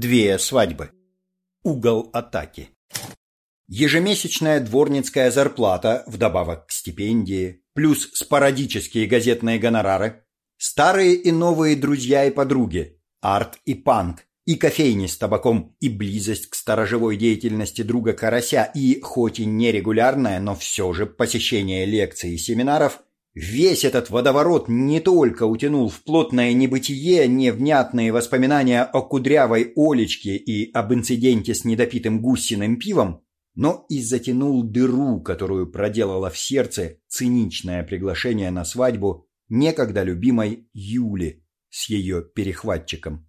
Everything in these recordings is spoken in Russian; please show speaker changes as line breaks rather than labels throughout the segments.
Две свадьбы. Угол атаки. Ежемесячная дворницкая зарплата, вдобавок к стипендии, плюс спорадические газетные гонорары, старые и новые друзья и подруги, арт и панк, и кофейни с табаком, и близость к сторожевой деятельности друга Карася, и, хоть и нерегулярное, но все же посещение лекций и семинаров, весь этот водоворот не только утянул в плотное небытие невнятные воспоминания о кудрявой Олечке и об инциденте с недопитым гусиным пивом, но и затянул дыру, которую проделала в сердце циничное приглашение на свадьбу некогда любимой Юли с ее перехватчиком.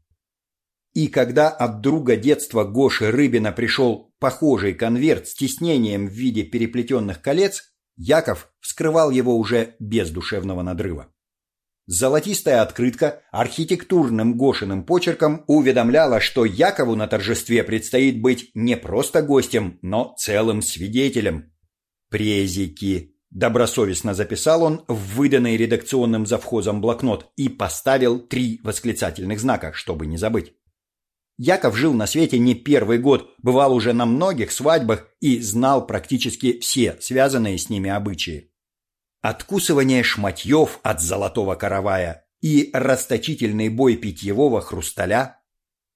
И когда от друга детства Гоши Рыбина пришел похожий конверт с тиснением в виде переплетенных колец, Яков вскрывал его уже без душевного надрыва. Золотистая открытка архитектурным Гошиным почерком уведомляла, что Якову на торжестве предстоит быть не просто гостем, но целым свидетелем. «Презики», – добросовестно записал он в выданный редакционным завхозом блокнот и поставил три восклицательных знака, чтобы не забыть. Яков жил на свете не первый год, бывал уже на многих свадьбах и знал практически все связанные с ними обычаи. Откусывание шматьев от золотого каравая и расточительный бой питьевого хрусталя,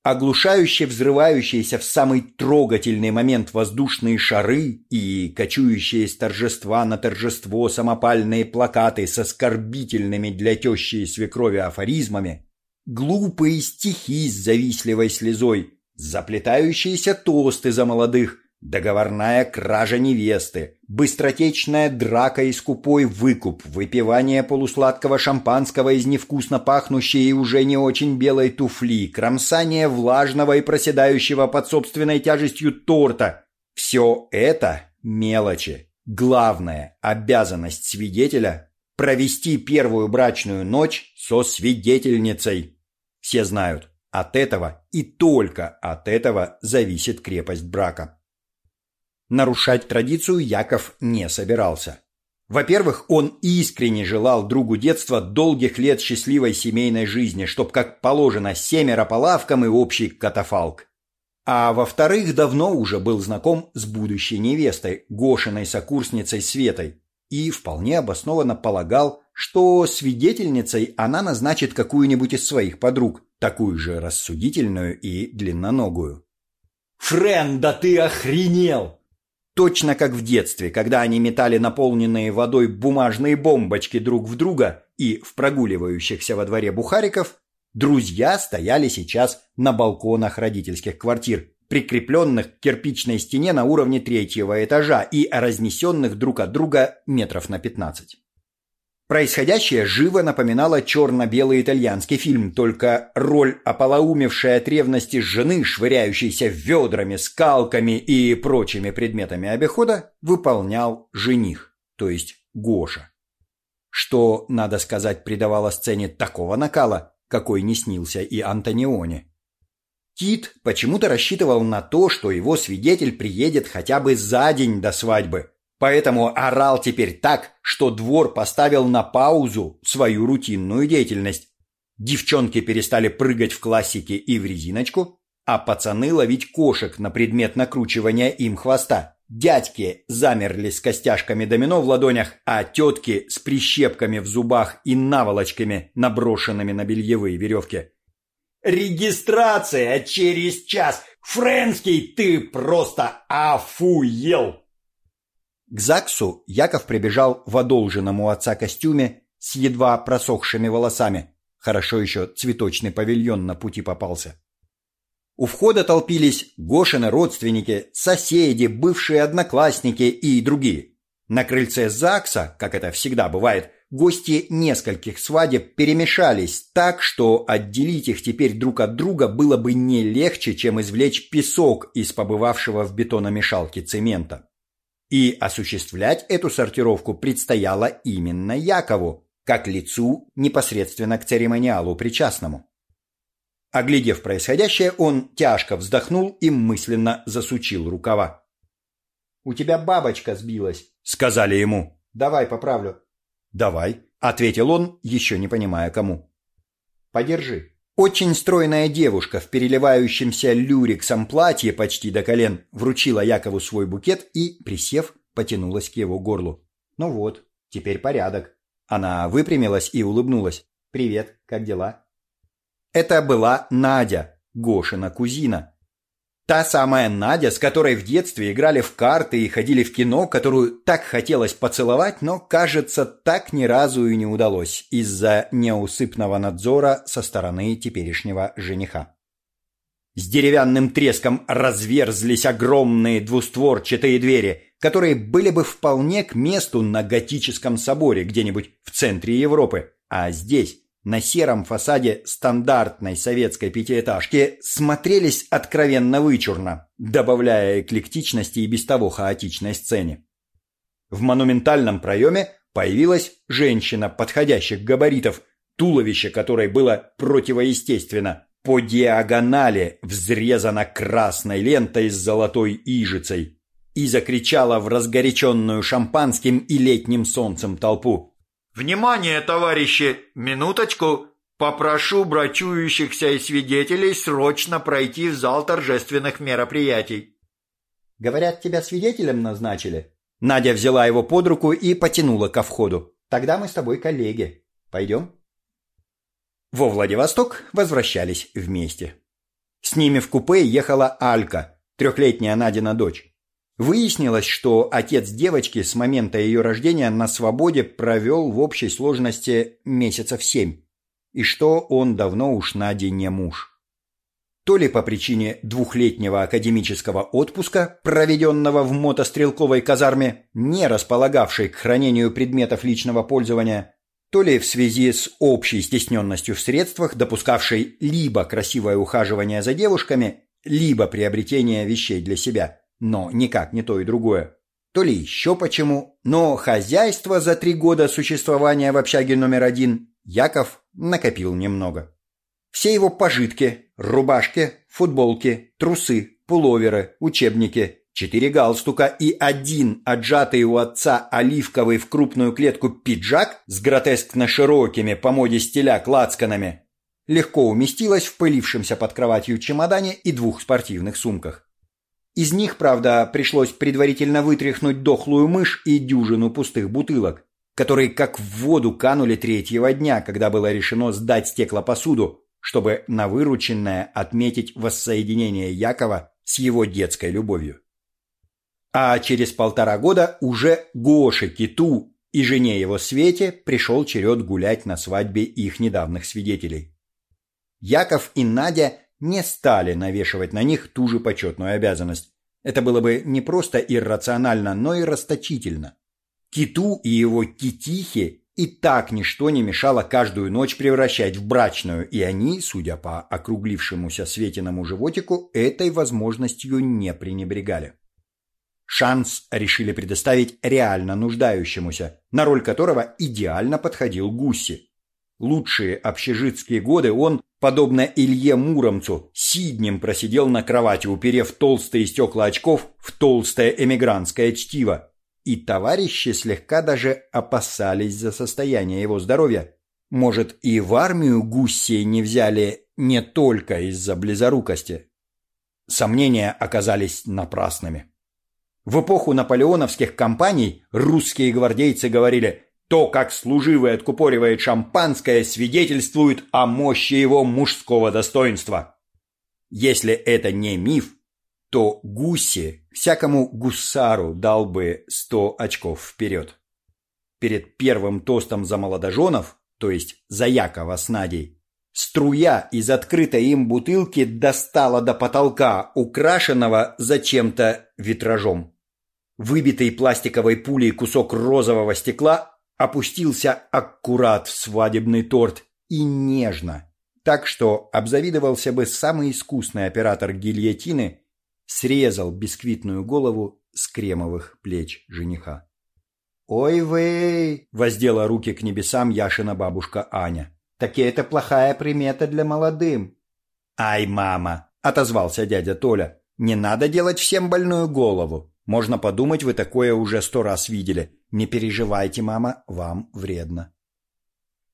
оглушающе взрывающиеся в самый трогательный момент воздушные шары и кочующие с торжества на торжество самопальные плакаты с оскорбительными для тещи и свекрови афоризмами, глупые стихи с завистливой слезой, заплетающиеся тосты за молодых, Договорная кража невесты, быстротечная драка и скупой выкуп, выпивание полусладкого шампанского из невкусно пахнущей и уже не очень белой туфли, кромсание влажного и проседающего под собственной тяжестью торта. Все это мелочи. Главная обязанность свидетеля – провести первую брачную ночь со свидетельницей. Все знают, от этого и только от этого зависит крепость брака. Нарушать традицию Яков не собирался. Во-первых, он искренне желал другу детства долгих лет счастливой семейной жизни, чтоб, как положено, семеро по лавкам и общий катафалк. А во-вторых, давно уже был знаком с будущей невестой, Гошиной сокурсницей Светой, и вполне обоснованно полагал, что свидетельницей она назначит какую-нибудь из своих подруг, такую же рассудительную и длинноногую.
«Френ, да ты охренел!»
Точно как в детстве, когда они метали наполненные водой бумажные бомбочки друг в друга и в прогуливающихся во дворе бухариков, друзья стояли сейчас на балконах родительских квартир, прикрепленных к кирпичной стене на уровне третьего этажа и разнесенных друг от друга метров на пятнадцать. Происходящее живо напоминало черно-белый итальянский фильм, только роль ополоумевшей от ревности жены, швыряющейся ведрами, скалками и прочими предметами обихода, выполнял жених, то есть Гоша. Что, надо сказать, придавало сцене такого накала, какой не снился и Антонионе. Кит почему-то рассчитывал на то, что его свидетель приедет хотя бы за день до свадьбы – Поэтому орал теперь так, что двор поставил на паузу свою рутинную деятельность. Девчонки перестали прыгать в классике и в резиночку, а пацаны ловить кошек на предмет накручивания им хвоста. Дядьки замерли с костяшками домино в ладонях, а тетки с прищепками в зубах и наволочками, наброшенными на бельевые веревки.
«Регистрация через час! Френский, ты просто афуел!»
К ЗАГСу Яков прибежал в одолженном у отца костюме с едва просохшими волосами. Хорошо еще цветочный павильон на пути попался. У входа толпились Гошины родственники, соседи, бывшие одноклассники и другие. На крыльце ЗАГСа, как это всегда бывает, гости нескольких свадеб перемешались так, что отделить их теперь друг от друга было бы не легче, чем извлечь песок из побывавшего в бетономешалке цемента. И осуществлять эту сортировку предстояло именно Якову, как лицу непосредственно к церемониалу причастному. Оглядев происходящее, он тяжко вздохнул и мысленно засучил рукава. «У тебя бабочка сбилась», — сказали ему. «Давай поправлю». «Давай», — ответил он, еще не понимая кому. «Подержи». Очень стройная девушка в переливающемся люрексом платье почти до колен вручила Якову свой букет и, присев, потянулась к его горлу. Ну вот, теперь порядок. Она выпрямилась и улыбнулась. «Привет, как дела?» Это была Надя, Гошина кузина. Та самая Надя, с которой в детстве играли в карты и ходили в кино, которую так хотелось поцеловать, но, кажется, так ни разу и не удалось из-за неусыпного надзора со стороны теперешнего жениха. С деревянным треском разверзлись огромные двустворчатые двери, которые были бы вполне к месту на готическом соборе где-нибудь в центре Европы, а здесь на сером фасаде стандартной советской пятиэтажки смотрелись откровенно вычурно, добавляя эклектичности и без того хаотичной сцене. В монументальном проеме появилась женщина подходящих габаритов, туловище которой было противоестественно, по диагонали взрезано красной лентой с золотой ижицей, и закричала в разгоряченную шампанским и летним солнцем толпу
«Внимание, товарищи! Минуточку! Попрошу брачующихся и свидетелей срочно пройти в зал торжественных мероприятий».
«Говорят, тебя свидетелем назначили?» Надя взяла его под руку и потянула ко входу. «Тогда мы с тобой коллеги. Пойдем?» Во Владивосток возвращались вместе. С ними в купе ехала Алька, трехлетняя Надина дочь. Выяснилось, что отец девочки с момента ее рождения на свободе провел в общей сложности месяцев семь, и что он давно уж Наде не муж. То ли по причине двухлетнего академического отпуска, проведенного в мотострелковой казарме, не располагавшей к хранению предметов личного пользования, то ли в связи с общей стесненностью в средствах, допускавшей либо красивое ухаживание за девушками, либо приобретение вещей для себя – но никак не то и другое. То ли еще почему, но хозяйство за три года существования в общаге номер один Яков накопил немного. Все его пожитки, рубашки, футболки, трусы, пуловеры, учебники, четыре галстука и один отжатый у отца оливковый в крупную клетку пиджак с гротескно широкими по моде стиля клацканами легко уместилось в пылившемся под кроватью чемодане и двух спортивных сумках. Из них, правда, пришлось предварительно вытряхнуть дохлую мышь и дюжину пустых бутылок, которые как в воду канули третьего дня, когда было решено сдать стеклопосуду, чтобы на вырученное отметить воссоединение Якова с его детской любовью. А через полтора года уже Гоше Киту и жене его Свете пришел черед гулять на свадьбе их недавних свидетелей. Яков и Надя не стали навешивать на них ту же почетную обязанность. Это было бы не просто иррационально, но и расточительно. Киту и его китихе и так ничто не мешало каждую ночь превращать в брачную, и они, судя по округлившемуся Светиному животику, этой возможностью не пренебрегали. Шанс решили предоставить реально нуждающемуся, на роль которого идеально подходил Гусси. Лучшие общежитские годы он, подобно Илье Муромцу, сиднем просидел на кровати, уперев толстые стекла очков в толстое эмигрантское чтиво. И товарищи слегка даже опасались за состояние его здоровья. Может, и в армию гуссей не взяли не только из-за близорукости. Сомнения оказались напрасными. В эпоху наполеоновских кампаний русские гвардейцы говорили то, как служивый откупоривает шампанское, свидетельствует о мощи его мужского достоинства. Если это не миф, то Гуси всякому гусару дал бы сто очков вперед. Перед первым тостом за молодоженов, то есть за Якова с Надей, струя из открытой им бутылки достала до потолка, украшенного зачем-то витражом. Выбитый пластиковой пулей кусок розового стекла опустился аккурат в свадебный торт и нежно, так что обзавидовался бы самый искусный оператор гильотины, срезал бисквитную голову с кремовых плеч жениха. «Ой вы!» — воздела руки к небесам Яшина бабушка Аня. «Таки это плохая примета для молодым». «Ай, мама!» — отозвался дядя Толя. «Не надо делать всем больную голову. Можно подумать, вы такое уже сто раз видели. Не переживайте, мама, вам вредно.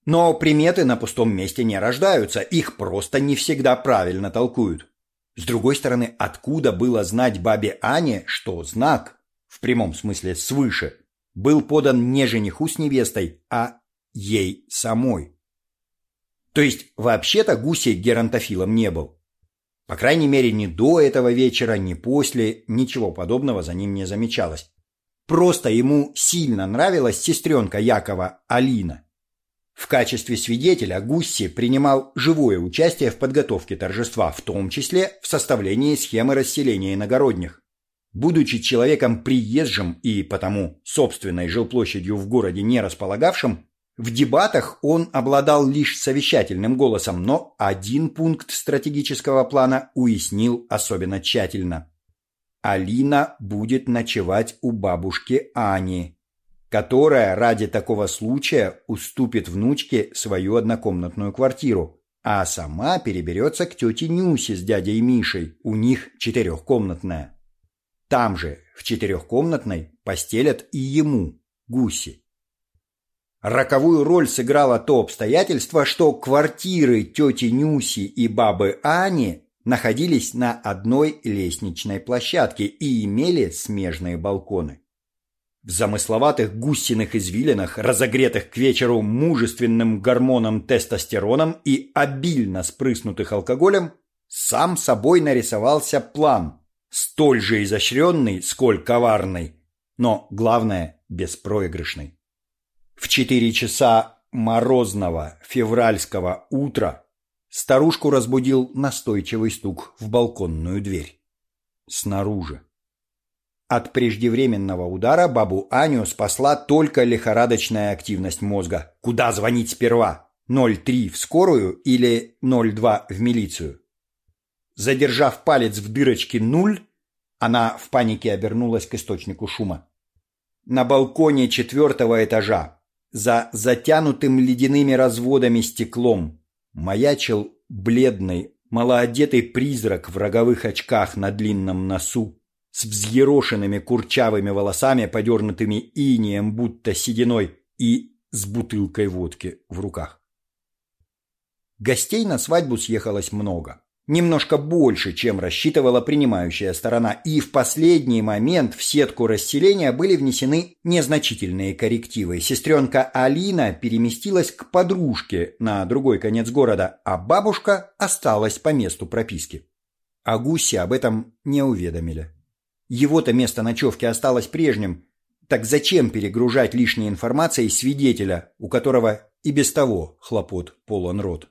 Но приметы на пустом месте не рождаются, их просто не всегда правильно толкуют. С другой стороны, откуда было знать бабе Ане, что знак, в прямом смысле свыше, был подан не жениху с невестой, а ей самой? То есть, вообще-то Гусей геронтофилом не был. По крайней мере, ни до этого вечера, ни после ничего подобного за ним не замечалось. Просто ему сильно нравилась сестренка Якова Алина. В качестве свидетеля Гусси принимал живое участие в подготовке торжества, в том числе в составлении схемы расселения иногородних. Будучи человеком приезжим и потому собственной жилплощадью в городе не располагавшим, в дебатах он обладал лишь совещательным голосом, но один пункт стратегического плана уяснил особенно тщательно. Алина будет ночевать у бабушки Ани, которая ради такого случая уступит внучке свою однокомнатную квартиру, а сама переберется к тете Нюсе с дядей Мишей, у них четырехкомнатная. Там же, в четырехкомнатной, постелят и ему, Гуси. Роковую роль сыграло то обстоятельство, что квартиры тети Нюси и бабы Ани находились на одной лестничной площадке и имели смежные балконы. В замысловатых гусиных извилинах, разогретых к вечеру мужественным гормоном тестостероном и обильно спрыснутых алкоголем, сам собой нарисовался план, столь же изощренный, сколь коварный, но, главное, беспроигрышный. В четыре часа морозного февральского утра старушку разбудил настойчивый стук в балконную дверь. Снаружи. От преждевременного удара бабу Аню спасла только лихорадочная активность мозга. Куда звонить сперва? 03 в скорую или 02 в милицию? Задержав палец в дырочке нуль, она в панике обернулась к источнику шума. На балконе четвертого этажа, за затянутым ледяными разводами стеклом, маячил бледный, малоодетый призрак в роговых очках на длинном носу с взъерошенными курчавыми волосами, подернутыми инием, будто сединой, и с бутылкой водки в руках. Гостей на свадьбу съехалось много. Немножко больше, чем рассчитывала принимающая сторона, и в последний момент в сетку расселения были внесены незначительные коррективы. Сестренка Алина переместилась к подружке на другой конец города, а бабушка осталась по месту прописки. А Гуси об этом не уведомили. Его-то место ночевки осталось прежним. Так зачем перегружать лишней информацией свидетеля, у которого и без того хлопот полон рот?